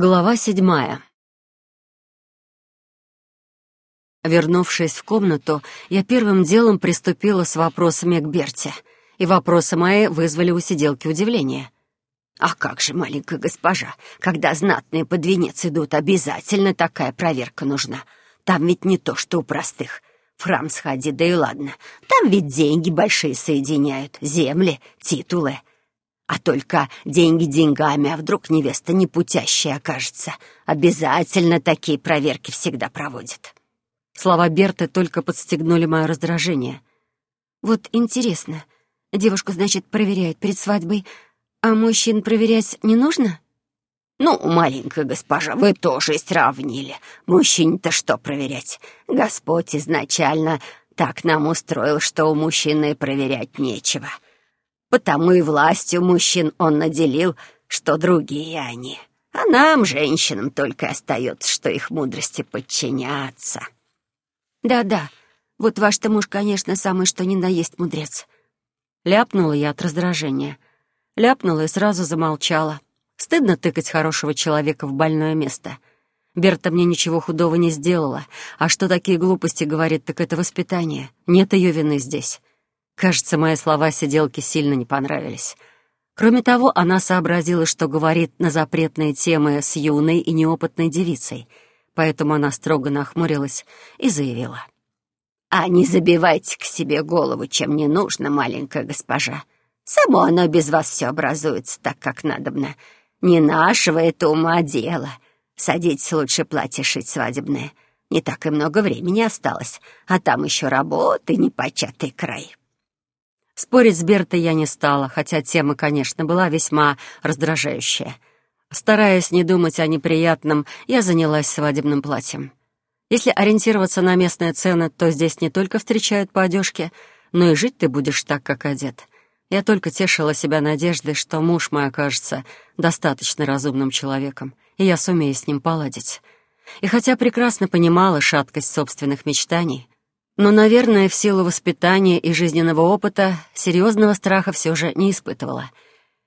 Глава седьмая. Вернувшись в комнату, я первым делом приступила с вопросами к Берте, и вопросы мои вызвали у сиделки удивление. «А как же, маленькая госпожа, когда знатные под венец идут, обязательно такая проверка нужна. Там ведь не то, что у простых. В храм сходи, да и ладно. Там ведь деньги большие соединяют, земли, титулы. А только деньги деньгами, а вдруг невеста непутящая окажется. Обязательно такие проверки всегда проводят. Слова Берты только подстегнули мое раздражение. Вот интересно, девушку, значит, проверяют перед свадьбой, а мужчин проверять не нужно? Ну, маленькая госпожа, вы тоже сравнили. Мужчине-то что проверять? Господь изначально так нам устроил, что у мужчины проверять нечего. — Потому и властью мужчин он наделил, что другие они. А нам, женщинам, только остается, что их мудрости подчиняться. Да-да, вот ваш-то муж, конечно, самый что ни на есть мудрец. Ляпнула я от раздражения. Ляпнула и сразу замолчала. Стыдно тыкать хорошего человека в больное место. Берта мне ничего худого не сделала. А что такие глупости говорит, так это воспитание. Нет ее вины здесь. Кажется, мои слова сиделке сильно не понравились. Кроме того, она сообразила, что говорит на запретные темы с юной и неопытной девицей, поэтому она строго нахмурилась и заявила. «А не забивайте к себе голову, чем не нужно, маленькая госпожа. Само оно без вас все образуется так, как надобно. Не нашего это ума дело. Садитесь лучше платье шить свадебное. Не так и много времени осталось, а там еще работы непочатый край». Спорить с Бертой я не стала, хотя тема, конечно, была весьма раздражающая. Стараясь не думать о неприятном, я занялась свадебным платьем. Если ориентироваться на местные цены, то здесь не только встречают по одежке, но и жить ты будешь так, как одет. Я только тешила себя надеждой, что муж мой окажется достаточно разумным человеком, и я сумею с ним поладить. И хотя прекрасно понимала шаткость собственных мечтаний, но, наверное, в силу воспитания и жизненного опыта серьезного страха все же не испытывала.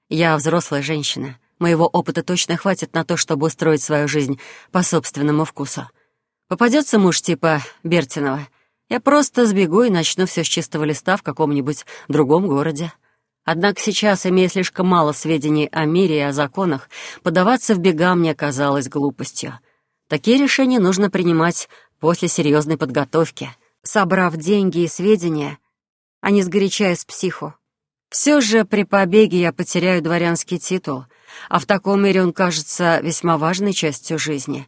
Я взрослая женщина. Моего опыта точно хватит на то, чтобы устроить свою жизнь по собственному вкусу. Попадется муж типа Бертинова, я просто сбегу и начну все с чистого листа в каком-нибудь другом городе. Однако сейчас, имея слишком мало сведений о мире и о законах, подаваться в бега мне казалось глупостью. Такие решения нужно принимать после серьезной подготовки — собрав деньги и сведения, а не сгорячаясь с психу. Все же при побеге я потеряю дворянский титул, а в таком мире он кажется весьма важной частью жизни.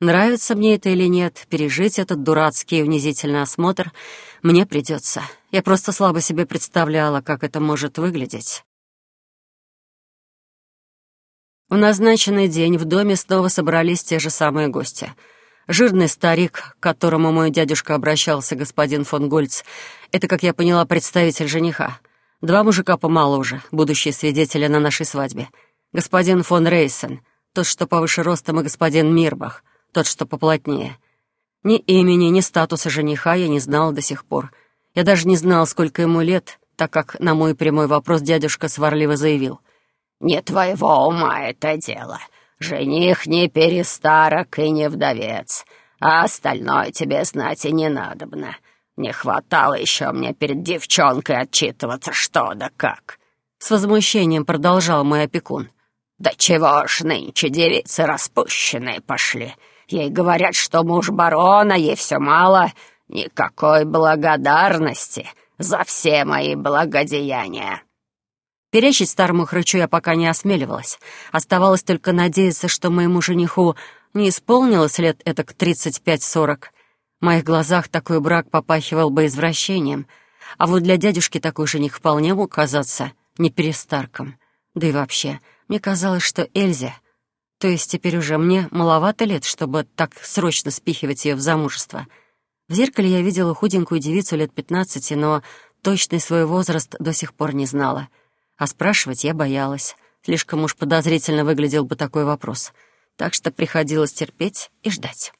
Нравится мне это или нет, пережить этот дурацкий и унизительный осмотр мне придется. Я просто слабо себе представляла, как это может выглядеть. В назначенный день в доме снова собрались те же самые гости — Жирный старик, к которому мой дядюшка обращался, господин фон Гольц, это, как я поняла, представитель жениха. Два мужика помоложе, будущие свидетели на нашей свадьбе. Господин фон Рейсен, тот, что повыше ростом, и господин Мирбах, тот, что поплотнее. Ни имени, ни статуса жениха я не знала до сих пор. Я даже не знала, сколько ему лет, так как на мой прямой вопрос дядюшка сварливо заявил. «Не твоего ума это дело. Жених не перестарок и не вдовец, а остальное тебе знать и не надобно. Не хватало еще мне перед девчонкой отчитываться, что да как». С возмущением продолжал мой опекун. «Да чего ж нынче девицы распущенные пошли? Ей говорят, что муж барона, ей все мало. Никакой благодарности за все мои благодеяния». Перечить старому хрычу я пока не осмеливалась. Оставалось только надеяться, что моему жениху не исполнилось лет это к тридцать-пять-сорок. В моих глазах такой брак попахивал бы извращением, а вот для дядюшки такой жених вполне мог казаться не перестарком. Да и вообще, мне казалось, что Эльзе, то есть теперь уже мне маловато лет, чтобы так срочно спихивать ее в замужество. В зеркале я видела худенькую девицу лет пятнадцати, но точный свой возраст до сих пор не знала — а спрашивать я боялась. Слишком уж подозрительно выглядел бы такой вопрос. Так что приходилось терпеть и ждать.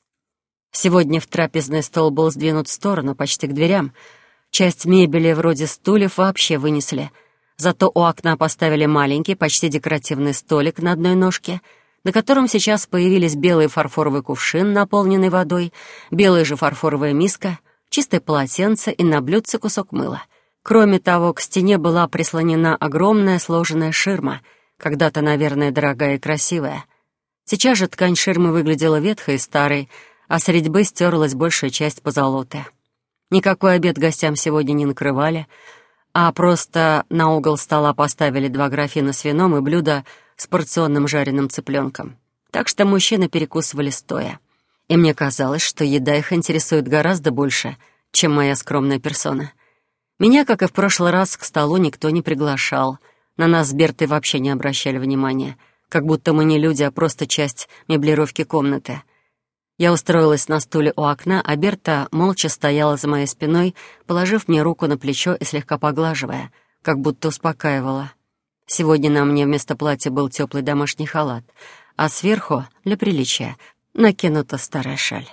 Сегодня в трапезный стол был сдвинут в сторону, почти к дверям. Часть мебели, вроде стульев, вообще вынесли. Зато у окна поставили маленький, почти декоративный столик на одной ножке. на котором сейчас появились белый фарфоровый кувшин, наполненный водой, белая же фарфоровая миска, чистое полотенце и на блюдце кусок мыла. Кроме того, к стене была прислонена огромная сложенная ширма, когда-то, наверное, дорогая и красивая. Сейчас же ткань ширмы выглядела ветхой и старой, а с резьбы стерлась большая часть позолоты. Никакой обед гостям сегодня не накрывали, а просто на угол стола поставили два графина с вином и блюдо с порционным жареным цыпленком. Так что мужчины перекусывали стоя. И мне казалось, что еда их интересует гораздо больше, чем моя скромная персона. Меня, как и в прошлый раз, к столу никто не приглашал. На нас с Бертой вообще не обращали внимания, как будто мы не люди, а просто часть меблировки комнаты — я устроилась на стуле у окна, а Берта молча стояла за моей спиной, положив мне руку на плечо и слегка поглаживая, как будто успокаивала. Сегодня на мне вместо платья был теплый домашний халат, а сверху, для приличия, накинута старая шаль.